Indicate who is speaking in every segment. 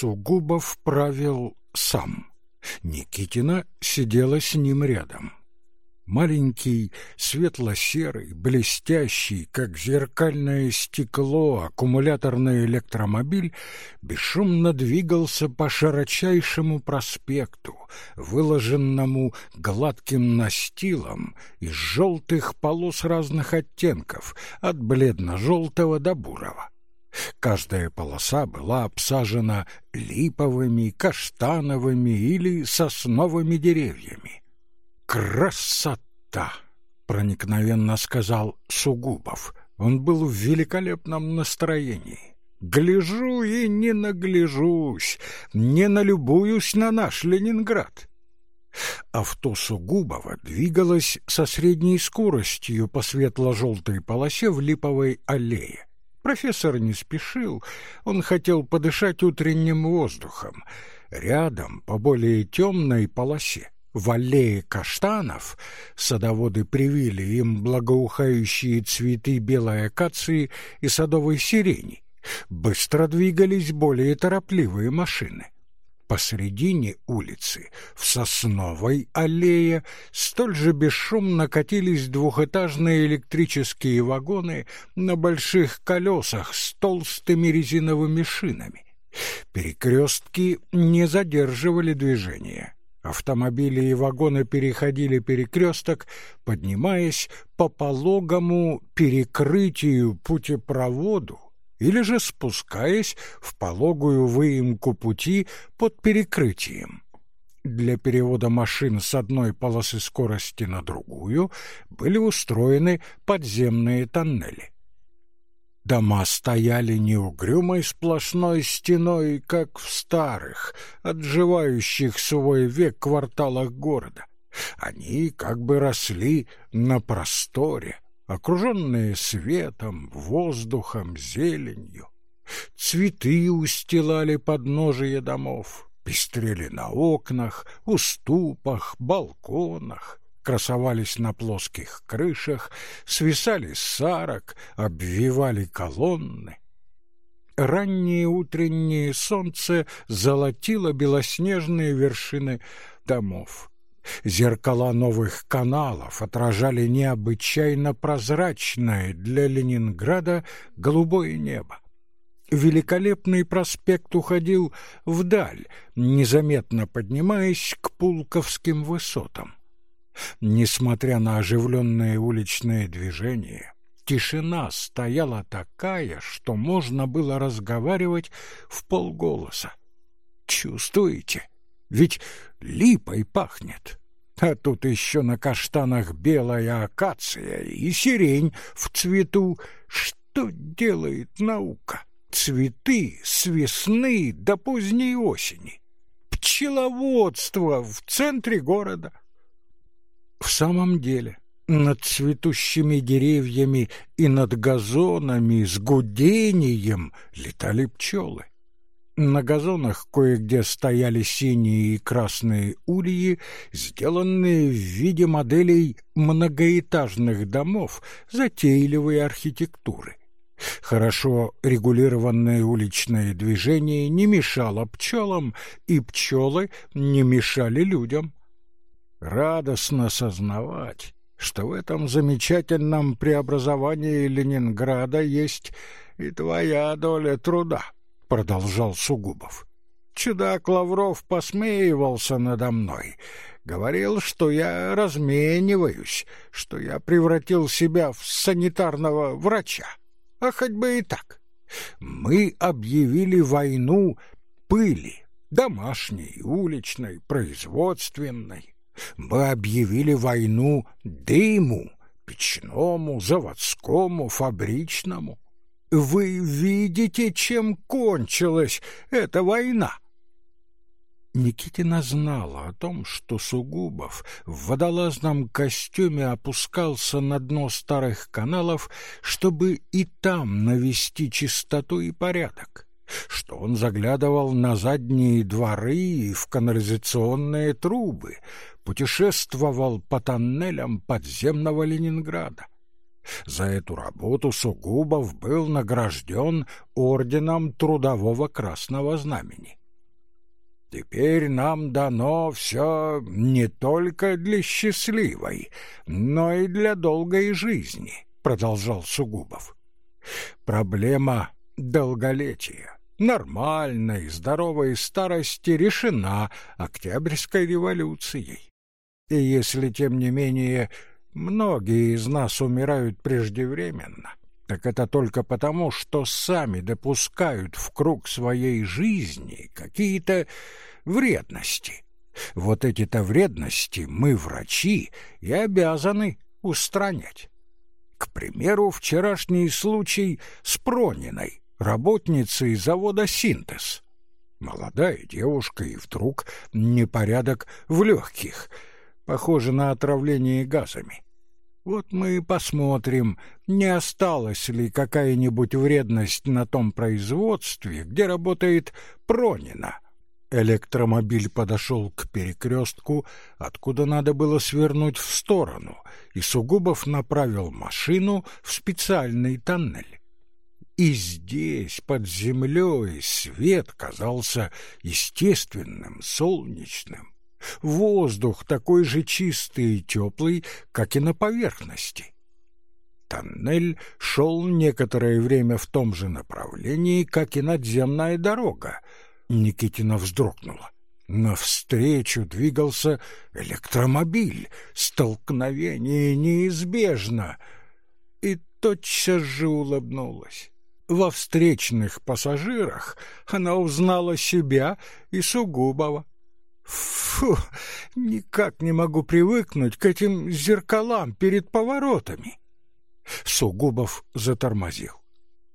Speaker 1: Сугубов правил сам. Никитина сидела с ним рядом. Маленький, светло-серый, блестящий, как зеркальное стекло, аккумуляторный электромобиль бесшумно двигался по широчайшему проспекту, выложенному гладким настилом из желтых полос разных оттенков, от бледно-желтого до бурого. Каждая полоса была обсажена липовыми, каштановыми или сосновыми деревьями. «Красота!» — проникновенно сказал Сугубов. Он был в великолепном настроении. «Гляжу и не нагляжусь, не налюбуюсь на наш Ленинград». Авто Сугубова двигалось со средней скоростью по светло-желтой полосе в липовой аллее. Профессор не спешил, он хотел подышать утренним воздухом. Рядом, по более темной полосе, в аллее каштанов садоводы привили им благоухающие цветы белой акации и садовой сирени. Быстро двигались более торопливые машины. Посредине улицы, в сосновой аллее, столь же бесшумно катились двухэтажные электрические вагоны на больших колесах с толстыми резиновыми шинами. Перекрестки не задерживали движения. Автомобили и вагоны переходили перекресток, поднимаясь по пологому перекрытию путепроводу или же спускаясь в пологую выемку пути под перекрытием. Для перевода машин с одной полосы скорости на другую были устроены подземные тоннели. Дома стояли неугрюмой сплошной стеной, как в старых, отживающих свой век кварталах города. Они как бы росли на просторе, окруженные светом, воздухом, зеленью. Цветы устилали подножие домов, пестрели на окнах, уступах, балконах красовались на плоских крышах, свисали с сарок, обвивали колонны. Раннее утреннее солнце золотило белоснежные вершины домов. Зеркала новых каналов отражали необычайно прозрачное для Ленинграда голубое небо. Великолепный проспект уходил вдаль, незаметно поднимаясь к Пулковским высотам. Несмотря на оживленное уличное движение, тишина стояла такая, что можно было разговаривать в полголоса. Чувствуете? Ведь липой пахнет. А тут еще на каштанах белая акация и сирень в цвету. Что делает наука? Цветы с весны до поздней осени. Пчеловодство в центре города. В самом деле, над цветущими деревьями и над газонами с гудением летали пчелы. На газонах кое-где стояли синие и красные ульи, сделанные в виде моделей многоэтажных домов затейливой архитектуры. Хорошо регулированное уличное движение не мешало пчелам, и пчелы не мешали людям. Радостно сознавать, что в этом замечательном преобразовании Ленинграда есть и твоя доля труда, продолжал Сугубов. Чудак Лавров посмеивался надо мной, говорил, что я размениваюсь, что я превратил себя в санитарного врача. А хоть бы и так. Мы объявили войну пыли, домашней, уличной, производственной. Мы объявили войну дыму, печному, заводскому, фабричному. Вы видите, чем кончилась эта война? Никитина знала о том, что Сугубов в водолазном костюме опускался на дно старых каналов, чтобы и там навести чистоту и порядок что он заглядывал на задние дворы и в канализационные трубы, путешествовал по тоннелям подземного Ленинграда. За эту работу Сугубов был награжден орденом Трудового Красного Знамени. Теперь нам дано все не только для счастливой, но и для долгой жизни, продолжал Сугубов. Проблема долголетия, нормальной, здоровой старости решена Октябрьской революцией. И если, тем не менее, многие из нас умирают преждевременно, так это только потому, что сами допускают в круг своей жизни какие-то вредности. Вот эти-то вредности мы, врачи, и обязаны устранять. К примеру, вчерашний случай с Прониной, работницей завода «Синтез». Молодая девушка, и вдруг непорядок в легких — Похоже на отравление газами. Вот мы и посмотрим, не осталась ли какая-нибудь вредность на том производстве, где работает Пронина. Электромобиль подошел к перекрестку, откуда надо было свернуть в сторону, и Сугубов направил машину в специальный тоннель. И здесь, под землей, свет казался естественным, солнечным. Воздух такой же чистый и теплый, как и на поверхности. Тоннель шел некоторое время в том же направлении, как и надземная дорога. Никитина вздрогнула. Навстречу двигался электромобиль. Столкновение неизбежно. И тотчас же улыбнулась. Во встречных пассажирах она узнала себя и Сугубова. Фу, никак не могу привыкнуть к этим зеркалам перед поворотами. Сугубов затормозил.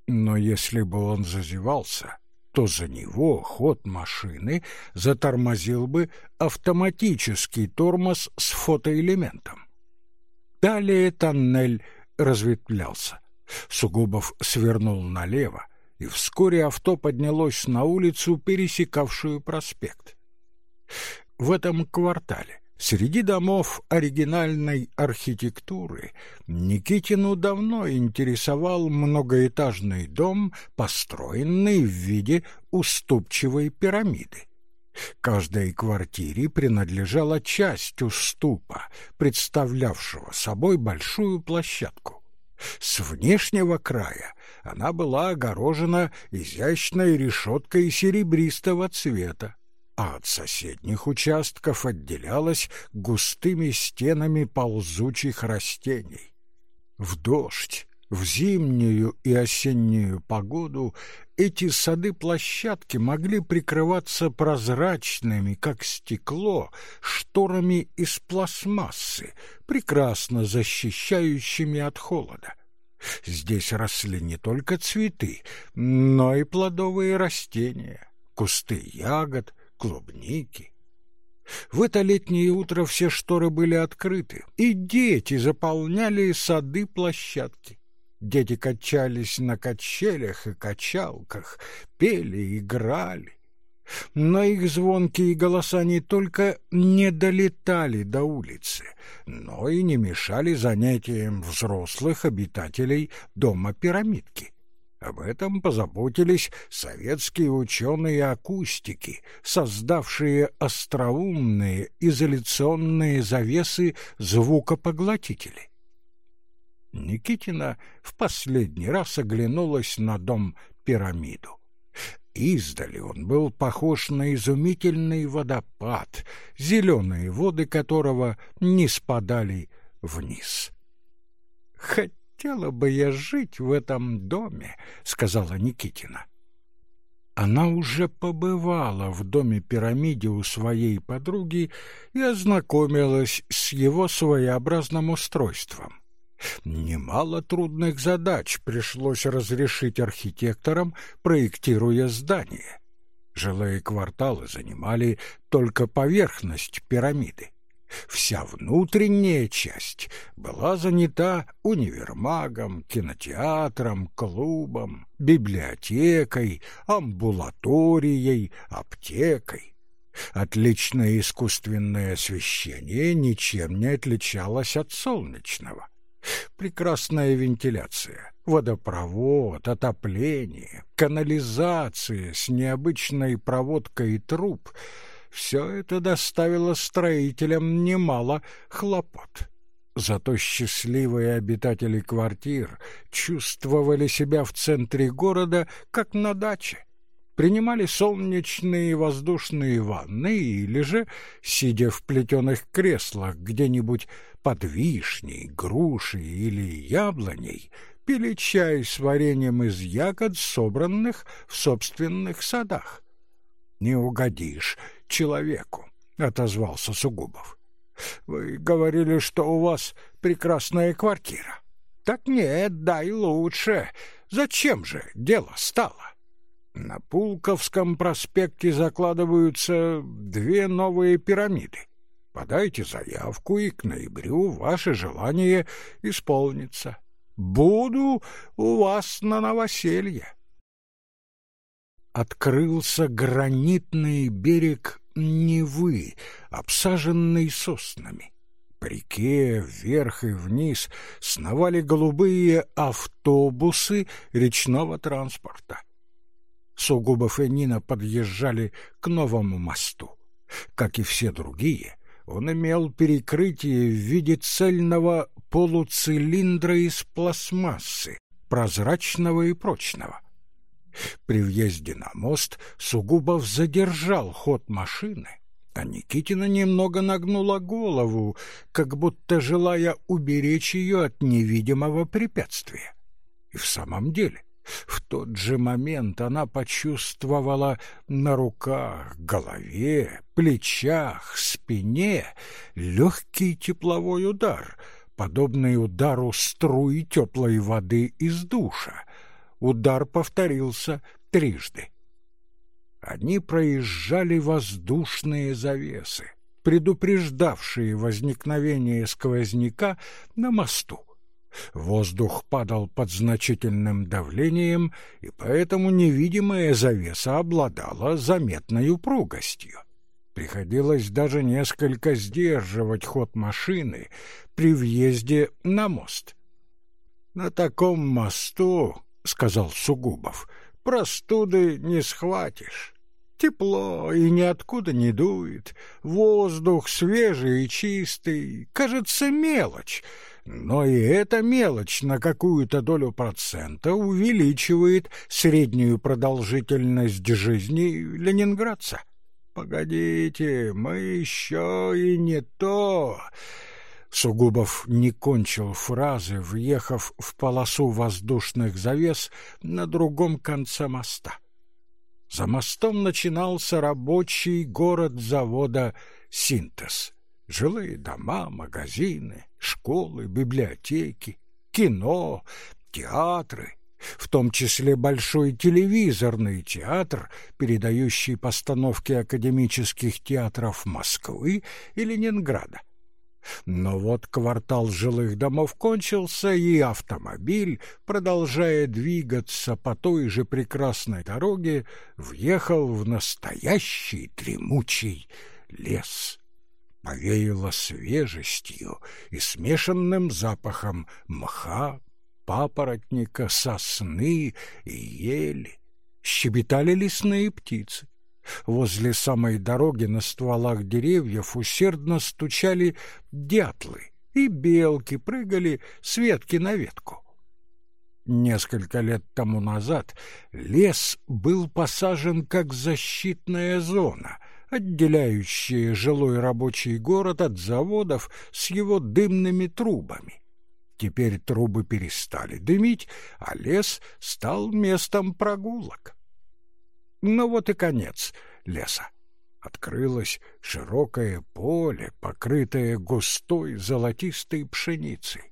Speaker 1: Но если бы он зазевался, то за него ход машины затормозил бы автоматический тормоз с фотоэлементом. Далее тоннель разветвлялся. Сугубов свернул налево, и вскоре авто поднялось на улицу, пересекавшую проспект. В этом квартале Среди домов оригинальной архитектуры Никитину давно интересовал многоэтажный дом, построенный в виде уступчивой пирамиды. Каждой квартире принадлежала часть уступа, представлявшего собой большую площадку. С внешнего края она была огорожена изящной решеткой серебристого цвета а от соседних участков отделялась густыми стенами ползучих растений. В дождь, в зимнюю и осеннюю погоду эти сады-площадки могли прикрываться прозрачными, как стекло, шторами из пластмассы, прекрасно защищающими от холода. Здесь росли не только цветы, но и плодовые растения, кусты ягод, клубники. В это летнее утро все шторы были открыты, и дети заполняли сады-площадки. Дети качались на качелях и качалках, пели, играли. Но их звонкие голоса не только не долетали до улицы, но и не мешали занятиям взрослых обитателей дома пирамидки. Об этом позаботились советские ученые-акустики, создавшие остроумные изоляционные завесы звукопоглотителей. Никитина в последний раз оглянулась на дом пирамиду. Издали он был похож на изумительный водопад, зеленые воды которого не спадали вниз. Хотела бы я жить в этом доме», — сказала Никитина. Она уже побывала в доме-пирамиде у своей подруги и ознакомилась с его своеобразным устройством. Немало трудных задач пришлось разрешить архитекторам, проектируя здание. Жилые кварталы занимали только поверхность пирамиды. Вся внутренняя часть была занята универмагом, кинотеатром, клубом, библиотекой, амбулаторией, аптекой. Отличное искусственное освещение ничем не отличалось от солнечного. Прекрасная вентиляция, водопровод, отопление, канализация с необычной проводкой труб — Все это доставило строителям немало хлопот. Зато счастливые обитатели квартир чувствовали себя в центре города, как на даче. Принимали солнечные и воздушные ванны или же, сидя в плетеных креслах где-нибудь под вишней, грушей или яблоней, пили чай с вареньем из ягод, собранных в собственных садах. «Не угодишь человеку», — отозвался Сугубов. Вы говорили, что у вас прекрасная квартира. Так нет, дай лучше. Зачем же дело стало? На Пулковском проспекте закладываются две новые пирамиды. Подайте заявку, и к ноябрю ваше желание исполнится. Буду у вас на новоселье. Открылся гранитный берег Невы, обсаженной соснами. По реке вверх и вниз сновали голубые автобусы речного транспорта. Сугубов и Нина подъезжали к новому мосту. Как и все другие, он имел перекрытие в виде цельного полуцилиндра из пластмассы, прозрачного и прочного. При въезде на мост Сугубов задержал ход машины, а Никитина немного нагнула голову, как будто желая уберечь ее от невидимого препятствия. И в самом деле, в тот же момент она почувствовала на руках, голове, плечах, спине легкий тепловой удар, подобный удару струи теплой воды из душа, Удар повторился трижды. Они проезжали воздушные завесы, предупреждавшие возникновение сквозняка на мосту. Воздух падал под значительным давлением, и поэтому невидимая завеса обладала заметной упругостью. Приходилось даже несколько сдерживать ход машины при въезде на мост. На таком мосту — сказал Сугубов, — простуды не схватишь. Тепло и ниоткуда не дует, воздух свежий и чистый, кажется, мелочь, но и эта мелочь на какую-то долю процента увеличивает среднюю продолжительность жизни ленинградца. Погодите, мы еще и не то. Сугубов не кончил фразы, въехав в полосу воздушных завес на другом конце моста. За мостом начинался рабочий город завода «Синтез». Жилые дома, магазины, школы, библиотеки, кино, театры, в том числе большой телевизорный театр, передающий постановки академических театров Москвы и Ленинграда. Но вот квартал жилых домов кончился, и автомобиль, продолжая двигаться по той же прекрасной дороге, въехал в настоящий дремучий лес. Повеяло свежестью и смешанным запахом мха, папоротника, сосны и ели. Щебетали лесные птицы. Возле самой дороги на стволах деревьев усердно стучали дятлы, и белки прыгали с ветки на ветку. Несколько лет тому назад лес был посажен как защитная зона, отделяющая жилой рабочий город от заводов с его дымными трубами. Теперь трубы перестали дымить, а лес стал местом прогулок. Но вот и конец леса. Открылось широкое поле, покрытое густой золотистой пшеницей.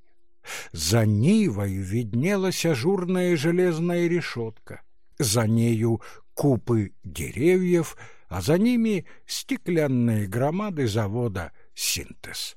Speaker 1: За Нивой виднелась ажурная железная решетка, за нею купы деревьев, а за ними стеклянные громады завода «Синтез».